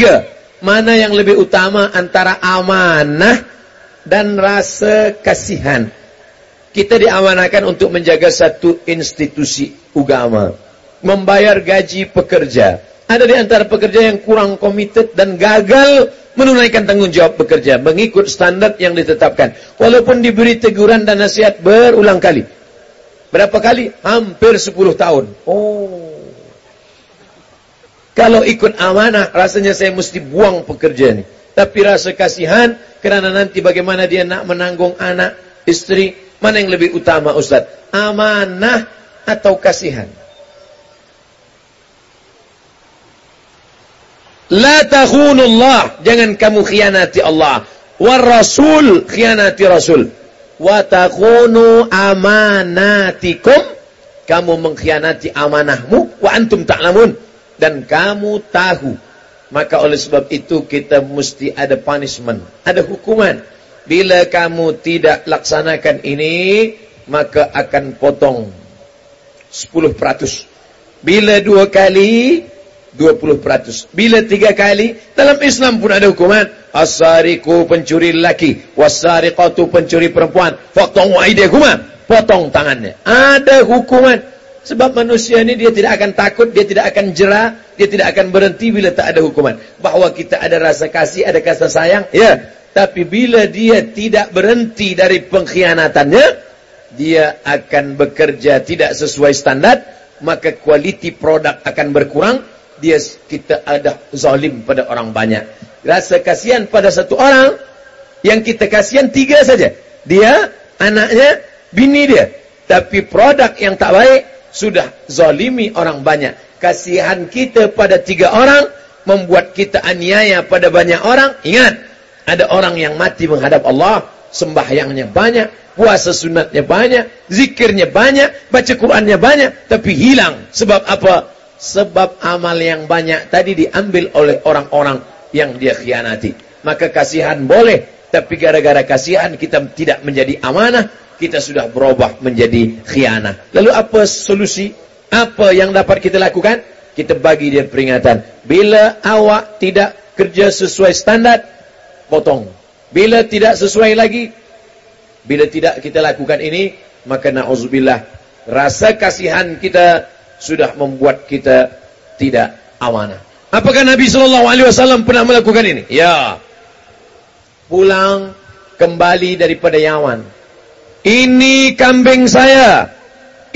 Tiga, mana yang lebih utama antara amanah dan rasa kasihan? Kita diamanahkan untuk menjaga satu institusi agama. Membayar gaji pekerja. Ada di antara pekerja yang kurang komited dan gagal menunaikan tanggung jawab bekerja. Mengikut standar yang ditetapkan. Walaupun diberi teguran dan nasihat berulang kali. Berapa kali? Hampir 10 tahun. Oh. Kalau ikut amanah, rasanya saya mesti buang pekerja ini. Tapi rasa kasihan, kerana nanti bagaimana dia nak menanggung anak, istri, Mana yang lebih utama Ustaz? Amanah atau kasihan? La takhunullah. Jangan kamu khianati Allah. War rasul khianati rasul. Wa takhunu amanatikum. Kamu mengkhianati amanahmu. Wa antum ta'lamun. Dan kamu tahu. Maka oleh sebab itu kita mesti ada punishment. Ada hukuman. Bila kamu tidak laksanakan ini, maka akan potong 10%. Bila dua kali, 20%. Bila tiga kali, dalam Islam pun ada hukuman. As-sariku pencuri lelaki, was-sariqatu pencuri perempuan, faqta'u aydiyakuma, potong tangannya. Ada hukuman. Sebab manusia ini dia tidak akan takut, dia tidak akan jerah, dia tidak akan berhenti bila tak ada hukuman. Bahawa kita ada rasa kasih, ada kasih sayang, ya. Tapi bila dia tidak berhenti dari pengkhianatannya, dia akan bekerja tidak sesuai standar, maka kualiti produk akan berkurang, dia kita ada zalim pada orang banyak. Rasa kasihan pada satu orang, yang kita kasihan tiga saja. Dia, anaknya, bini dia. Tapi produk yang tak baik, sudah zalimi orang banyak. Kasihan kita pada tiga orang, membuat kita aniaya pada banyak orang, ingat, ada orang yang mati menghadap Allah, sembahyangnya banyak, puasa sunatnya banyak, zikirnya banyak, baca Qurannya banyak, tapi hilang. Sebab apa? Sebab amal yang banyak tadi diambil oleh orang-orang yang dia khianati. Maka kasihan boleh, tapi gara-gara kasihan kita tidak menjadi amanah, kita sudah berubah menjadi khianah. Lalu apa solusi? Apa yang dapat kita lakukan? Kita bagi dia peringatan. Bila awak tidak kerja sesuai standar, potong. Bila tidak sesuai lagi, bila tidak kita lakukan ini, maka na'udzubillah, rasa kasihan kita sudah membuat kita tidak amanah. Apakah Nabi SAW pernah melakukan ini? Ya. Pulang kembali daripada Yaman. Ini kambing saya.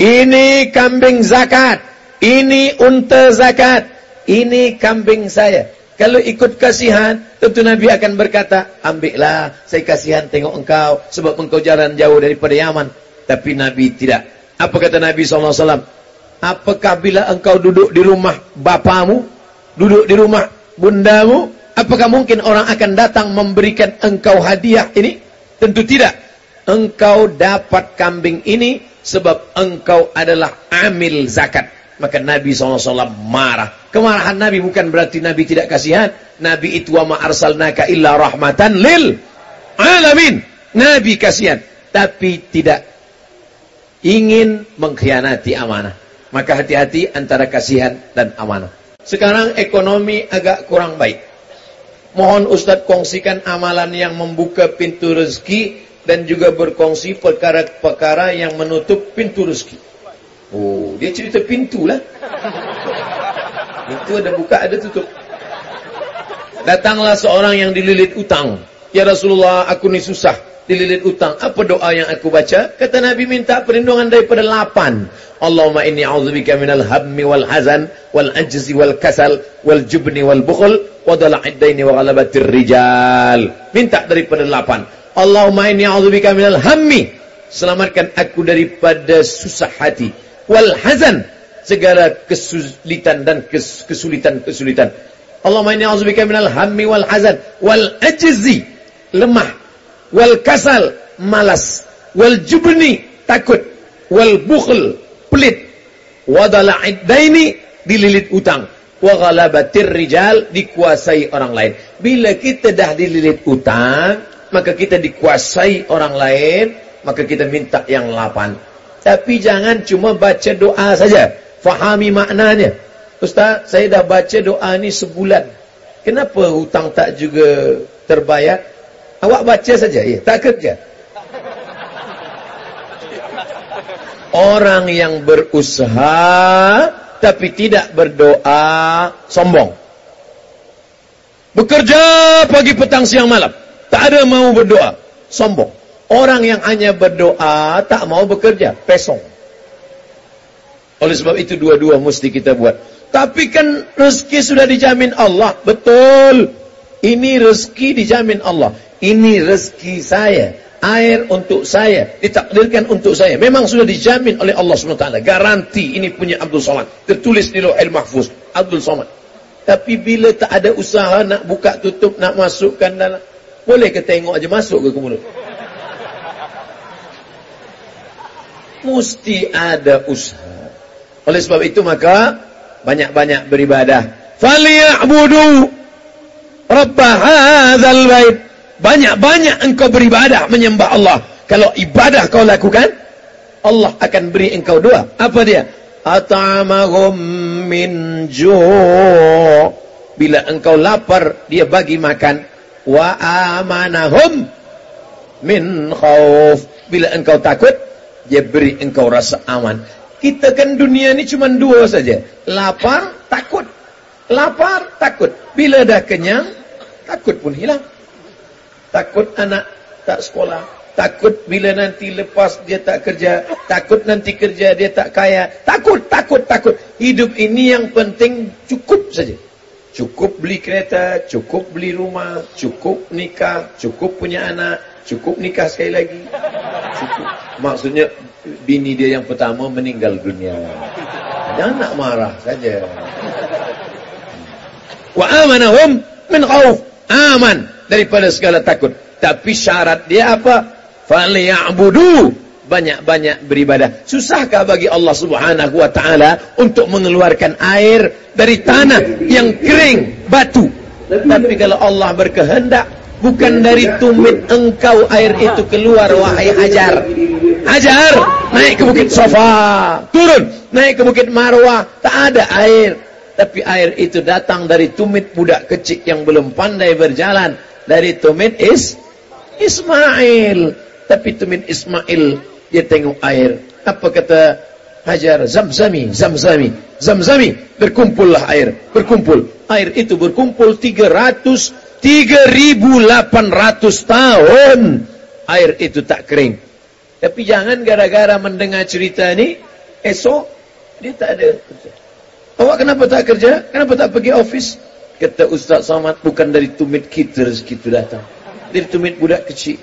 Ini kambing zakat. Ini unta zakat. Ini kambing saya. Kalau ikut kasihan, tentu Nabi akan berkata, ambillah, saya kasihan tengok engkau, sebab engkau jalan jauh daripada Yaman. Tapi Nabi tidak. Apa kata Nabi SAW? Apakah bila engkau duduk di rumah bapamu, duduk di rumah bundamu, apakah mungkin orang akan datang memberikan engkau hadiah ini? Tentu tidak. Engkau dapat kambing ini sebab engkau adalah amil zakat. Maka Nabi SAW marah. Kemarahan Nabi bukan berarti Nabi tidak kasihan. Nabi itu wa ma'arsalnaka illa rahmatan lil alamin. Nabi kasihan. Tapi tidak ingin mengkhianati amanah. Maka hati-hati antara kasihan dan amanah. Sekarang ekonomi agak kurang baik. Mohon Ustaz kongsikan amalan yang membuka pintu rezeki dan juga berkongsi perkara-perkara yang menutup pintu rezeki. Oh, dia cerita pintu lah. Pintu ada buka, ada tutup. Datanglah seorang yang dililit utang. Ya Rasulullah, aku ni susah. Dililit utang. Apa doa yang aku baca? Kata Nabi minta perlindungan daripada lapan. Allahumma inni a'udzubika minal hammi wal hazan wal ajzi wal kasal wal jubni wal bukhul wa dala'iddaini wa ghalabatir rijal. Minta daripada lapan. Allahumma inni a'udzubika minal hammi. Selamatkan aku daripada susah hati. Wal hazan. Segala kesulitan dan kesulitan-kesulitan. Allahumma inni a'udzubika minal hammi wal hazan. Wal ajzi. Lemah. Wal kasal. Malas. Wal jubni. Takut. Wal bukhl. Pelit. Wa dala'iddaini dililit utang. Wa ghalabatir rijal. Dikuasai orang lain. Bila kita dah dililit utang, maka kita dikuasai orang lain, maka kita minta yang lapan. Tapi jangan cuma baca doa saja. Fahami maknanya. Ustaz, saya dah baca doa ni sebulan. Kenapa hutang tak juga terbayar? Awak baca saja, ya, tak kerja. Orang yang berusaha tapi tidak berdoa sombong. Bekerja pagi petang siang malam, tak ada mau berdoa, sombong. Orang yang hanya berdoa tak mau bekerja, pesong. Oleh sebab itu dua-dua mesti kita buat. Tapi kan rezeki sudah dijamin Allah, betul. Ini rezeki dijamin Allah. Ini rezeki saya air untuk saya, ditakdirkan untuk saya. Memang sudah dijamin oleh Allah SWT. Garanti ini punya Abdul Somad. Tertulis di Lohil Mahfuz. Abdul Somad. Tapi bila tak ada usaha nak buka tutup, nak masukkan dalam. Boleh ke tengok aja masuk ke mulut? Mesti ada usaha. Oleh sebab itu maka banyak-banyak beribadah. Faliya'budu Rabbah hadzal bait banyak-banyak engkau beribadah menyembah Allah. Kalau ibadah kau lakukan, Allah akan beri engkau doa. Apa dia? At'amahum min ju' Bila engkau lapar, dia bagi makan. Wa amanahum min khauf. Bila engkau takut, dia beri engkau rasa aman. Kita kan dunia ni cuma dua saja. Lapar, takut. Lapar, takut. Bila dah kenyang, takut pun hilang. Takut anak tak sekolah. Takut bila nanti lepas dia tak kerja. Takut nanti kerja dia tak kaya. Takut, takut, takut. Hidup ini yang penting cukup saja. Cukup beli kereta, cukup beli rumah, cukup nikah, cukup punya anak, cukup nikah sekali lagi. Cukup. Maksudnya bini dia yang pertama meninggal dunia. Jangan nak marah saja. Wa amanahum min khauf. Aman daripada segala takut. Tapi syarat dia apa? Falyabudu banyak-banyak beribadah. Susahkah bagi Allah Subhanahu wa taala untuk mengeluarkan air dari tanah yang kering, batu? Tapi kalau Allah berkehendak bukan dari tumit engkau air itu keluar wahai Hajar. Hajar naik ke bukit Safa, turun naik ke bukit Marwah, tak ada air. Tapi air itu datang dari tumit budak kecil yang belum pandai berjalan dari tumit is Ismail. Tapi tumit Ismail dia tengok air. Apa kata Hajar? Zamzami, Zamzami, Zamzami. Berkumpullah air, berkumpul. Air itu berkumpul 300 3800 tahun. Air itu tak kering. Tapi jangan gara-gara mendengar cerita ni esok dia tak ada Awak kenapa tak kerja? Kenapa tak pergi office? Kata Ustaz Samad, bukan dari tumit kita rezeki itu datang. Dari tumit budak kecil.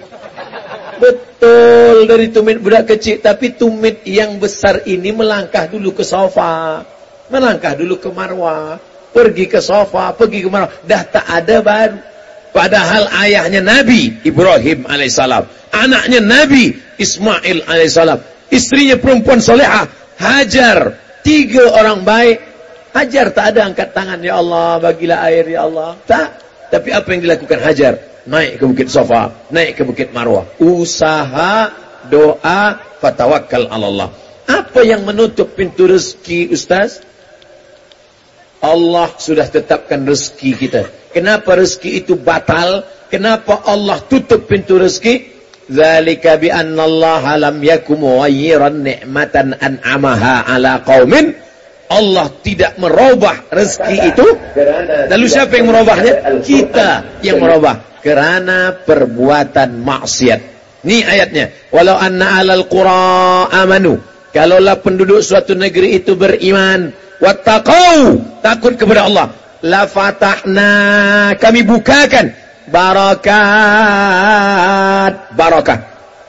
Betul, dari tumit budak kecil. Tapi tumit yang besar ini melangkah dulu ke sofa. Melangkah dulu ke marwah. Pergi ke sofa, pergi ke marwah. Dah tak ada baru. Padahal ayahnya Nabi Ibrahim alaihissalam. Anaknya Nabi Ismail alaihissalam. Istrinya perempuan solehah. Hajar. Tiga orang baik Hajar tak ada angkat tangan, Ya Allah, bagilah air, Ya Allah. Tak. Tapi apa yang dilakukan Hajar? Naik ke Bukit Sofa, naik ke Bukit Marwah. Usaha, doa, fatawakal Allah. Apa yang menutup pintu rezeki, Ustaz? Allah sudah tetapkan rezeki kita. Kenapa rezeki itu batal? Kenapa Allah tutup pintu rezeki? Zalika bi anna Allah lam yakum ghayran ni'matan an'amaha ala qaumin Allah tidak merubah rezeki itu. Lalu siapa yang merubahnya? Kita yang merubah. Kerana perbuatan maksiat. Ini ayatnya. Walau anna alal qura amanu. Kalaulah penduduk suatu negeri itu beriman. Wattaqau. Takut kepada Allah. La fatahna. Kami bukakan. Barakat. Barakah.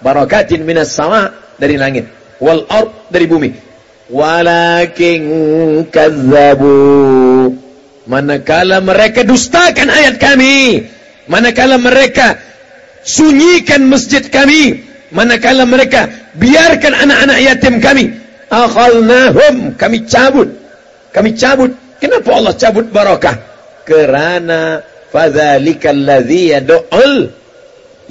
Barakatin minas sama. Dari langit. Wal ard dari bumi walakin kazzabu. Manakala mereka dustakan ayat kami manakala mereka sunyikan masjid kami manakala mereka biarkan anak-anak yatim kami akhalnahum kami cabut. Kami cabut. Kenapa Allah cabut barakah kerana fadzalikal ladzi yad'ul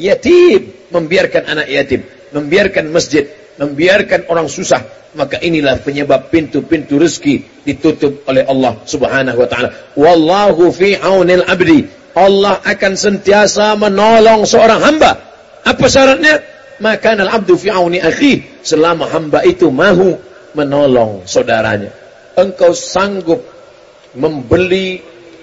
yatim. Membiarkan anak yatim. Membiarkan masjid membiarkan orang susah maka inilah penyebab pintu-pintu rezeki ditutup oleh Allah Subhanahu wa taala. Wallahu fi aunil abdi. Allah akan sentiasa menolong seorang hamba. Apa syaratnya? Maka al abdu fi auni akhi selama hamba itu mahu menolong saudaranya. Engkau sanggup membeli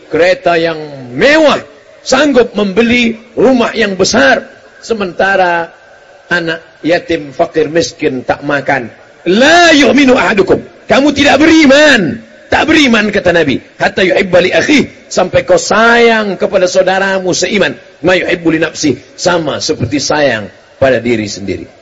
kereta yang mewah, sanggup membeli rumah yang besar, sementara anak yatim fakir miskin tak makan, La yu'minu ahadukum. Kamu tidak beriman. Tak beriman kata Nabi. Hatta yuhibba li akhi. Sampai kau sayang kepada saudaramu seiman. Ma yuhibbu li nafsi. Sama seperti sayang pada diri sendiri.